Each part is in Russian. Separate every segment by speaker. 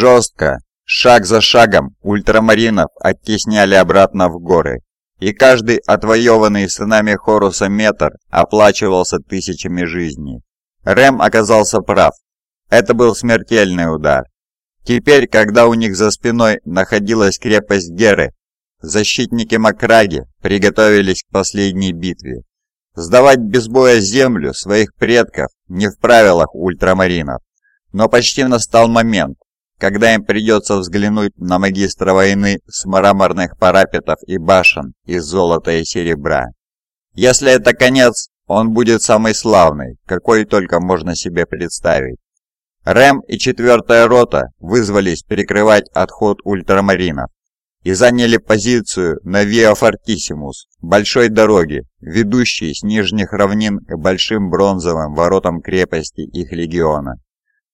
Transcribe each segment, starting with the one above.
Speaker 1: Жестко, шаг за шагом, ультрамаринов оттесняли обратно в горы, и каждый отвоеванный сынами Хоруса метр оплачивался тысячами жизней. Рэм оказался прав. Это был смертельный удар. Теперь, когда у них за спиной находилась крепость Геры, защитники Макраги приготовились к последней битве. Сдавать без боя землю своих предков не в правилах ультрамаринов. Но почти настал момент, когда им придется взглянуть на магистра войны с мраморных парапетов и башен из золота и серебра. Если это конец, он будет самый славный, какой только можно себе представить. Рэм и четвертая рота вызвались перекрывать отход ультрамаринов и заняли позицию на Виа Фортисимус, большой дороге, ведущей с нижних равнин к большим бронзовым воротам крепости их легиона.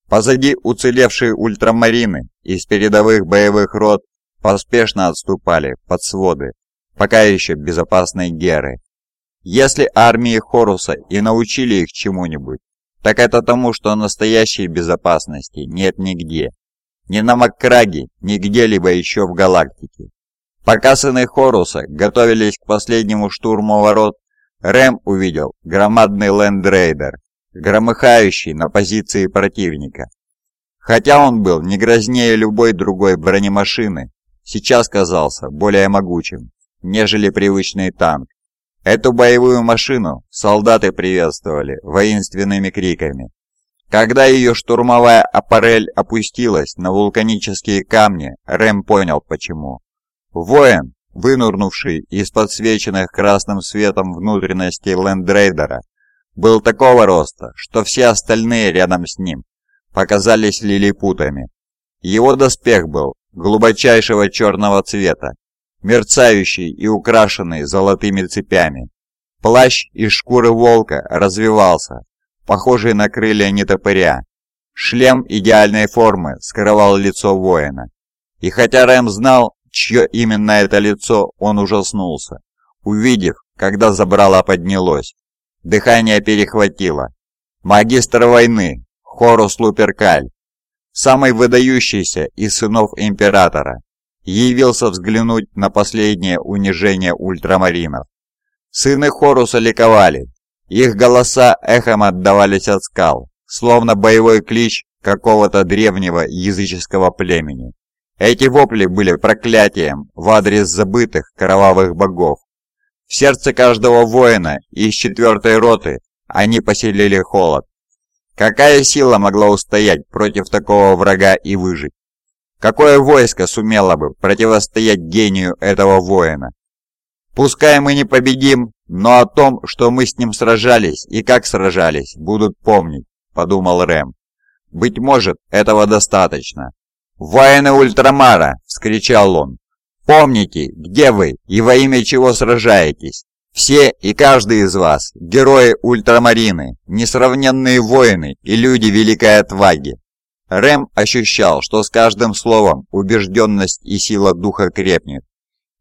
Speaker 1: Позади уцелевшие ультрамарины из передовых боевых рот поспешно отступали под своды, пока еще безопасной Геры. Если армии Хоруса и научили их чему-нибудь, так это тому, что настоящей безопасности нет нигде. Ни на Маккраге, ни где-либо еще в галактике. Пока сыны Хоруса готовились к последнему штурму ворот, Рэм увидел громадный лендрейдер, громыхающий на позиции противника. Хотя он был не грознее любой другой бронемашины, сейчас казался более могучим, нежели привычный танк. Эту боевую машину солдаты приветствовали воинственными криками. Когда ее штурмовая аппарель опустилась на вулканические камни, Рэм понял почему. Воин, вынурнувший из подсвеченных красным светом внутренностей лендрейдера, был такого роста, что все остальные рядом с ним показались лилипутами. Его доспех был глубочайшего черного цвета, мерцающий и украшенный золотыми цепями. Плащ из шкуры волка развивался, похожий на крылья нетопыря. Шлем идеальной формы скрывал лицо воина. И хотя Рэм знал, чье именно это лицо, он ужаснулся, увидев, когда забрало поднялось. Дыхание перехватило. Магистр войны, Хорус Луперкаль, самый выдающийся из сынов Императора, явился взглянуть на последнее унижение ультрамаринов. Сыны Хоруса ликовали, их голоса эхом отдавались от скал, словно боевой клич какого-то древнего языческого племени. Эти вопли были проклятием в адрес забытых кровавых богов, в сердце каждого воина из четвертой роты они поселили холод. Какая сила могла устоять против такого врага и выжить? Какое войско сумело бы противостоять гению этого воина? Пускай мы не победим, но о том, что мы с ним сражались и как сражались, будут помнить, подумал Рэм. Быть может, этого достаточно. «Воины Ультрамара!» — вскричал он. Помните, где вы и во имя чего сражаетесь. Все и каждый из вас – герои ультрамарины, несравненные воины и люди великой отваги. Рэм ощущал, что с каждым словом убежденность и сила духа крепнет.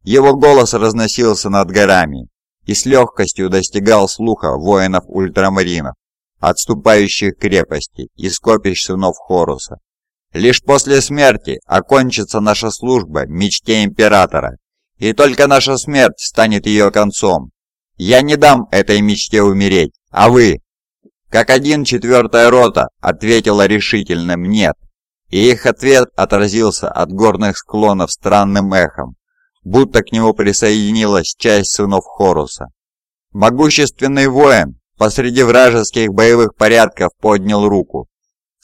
Speaker 1: Его голос разносился над горами и с легкостью достигал слуха воинов-ультрамаринов, отступающих к крепости и скопищ сынов Хоруса. Лишь после смерти окончится наша служба мечте Императора, и только наша смерть станет ее концом. Я не дам этой мечте умереть, а вы?» Как один четвертая рота ответила решительным «нет», и их ответ отразился от горных склонов странным эхом, будто к нему присоединилась часть сынов Хоруса. Могущественный воин посреди вражеских боевых порядков поднял руку,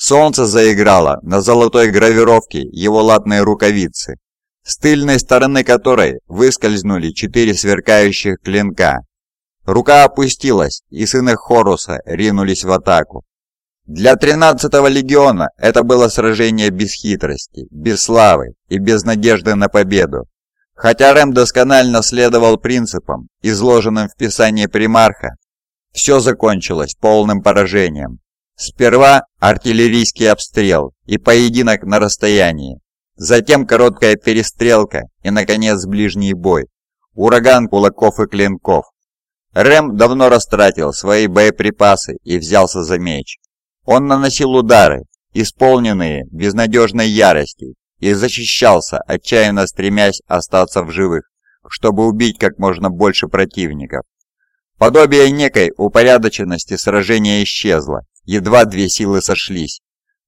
Speaker 1: Солнце заиграло на золотой гравировке его латной рукавицы, с тыльной стороны которой выскользнули четыре сверкающих клинка. Рука опустилась, и сыны Хоруса ринулись в атаку. Для 13-го легиона это было сражение без хитрости, без славы и без надежды на победу. Хотя Рэм досконально следовал принципам, изложенным в Писании Примарха, все закончилось полным поражением. Сперва артиллерийский обстрел и поединок на расстоянии, затем короткая перестрелка и, наконец, ближний бой. Ураган кулаков и клинков. Рэм давно растратил свои боеприпасы и взялся за меч. Он наносил удары, исполненные безнадежной ярости, и защищался, отчаянно стремясь остаться в живых, чтобы убить как можно больше противников. Подобие некой упорядоченности сражения исчезло, едва две силы сошлись.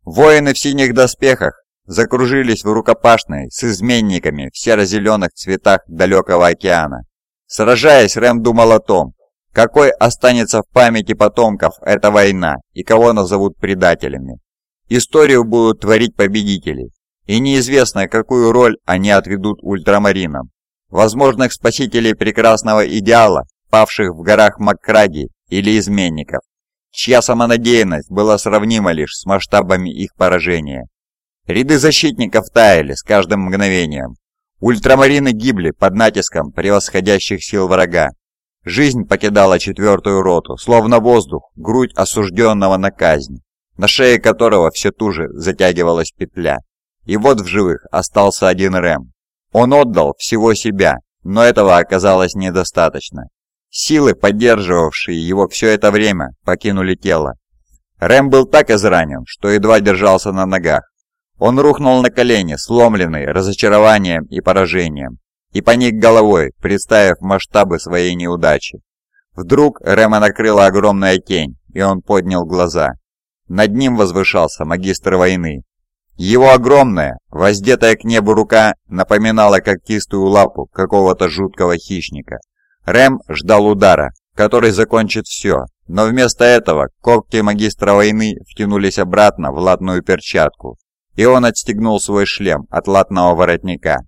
Speaker 1: Воины в синих доспехах закружились в рукопашной с изменниками в серо-зеленых цветах далекого океана. Сражаясь, Рэм думал о том, какой останется в памяти потомков эта война и кого назовут предателями. Историю будут творить победители, и неизвестно, какую роль они отведут ультрамаринам. Возможных спасителей прекрасного идеала, павших в горах Маккради или изменников, чья самонадеянность была сравнима лишь с масштабами их поражения. Ряды защитников таяли с каждым мгновением. Ультрамарины гибли под натиском превосходящих сил врага. Жизнь покидала четвертую роту, словно воздух, грудь осужденного на казнь, на шее которого все туже затягивалась петля. И вот в живых остался один Рэм. Он отдал всего себя, но этого оказалось недостаточно. Силы, поддерживавшие его все это время, покинули тело. Рэм был так изранен, что едва держался на ногах. Он рухнул на колени, сломленный разочарованием и поражением, и поник головой, представив масштабы своей неудачи. Вдруг Рэма накрыла огромная тень, и он поднял глаза. Над ним возвышался магистр войны, его огромная, воздетая к небу рука напоминала когтистую лапу какого-то жуткого хищника. Рэм ждал удара, который закончит все, но вместо этого когти магистра войны втянулись обратно в латную перчатку, и он отстегнул свой шлем от латного воротника.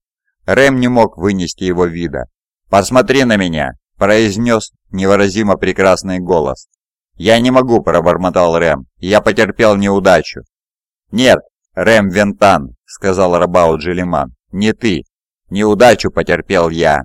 Speaker 1: Рэм не мог вынести его вида. «Посмотри на меня!» – произнес невыразимо прекрасный голос. «Я не могу», – пробормотал Рэм. «Я потерпел неудачу». «Нет, «Рэм Вентан», — сказал Рабау Джелиман, — «не ты. Неудачу потерпел я».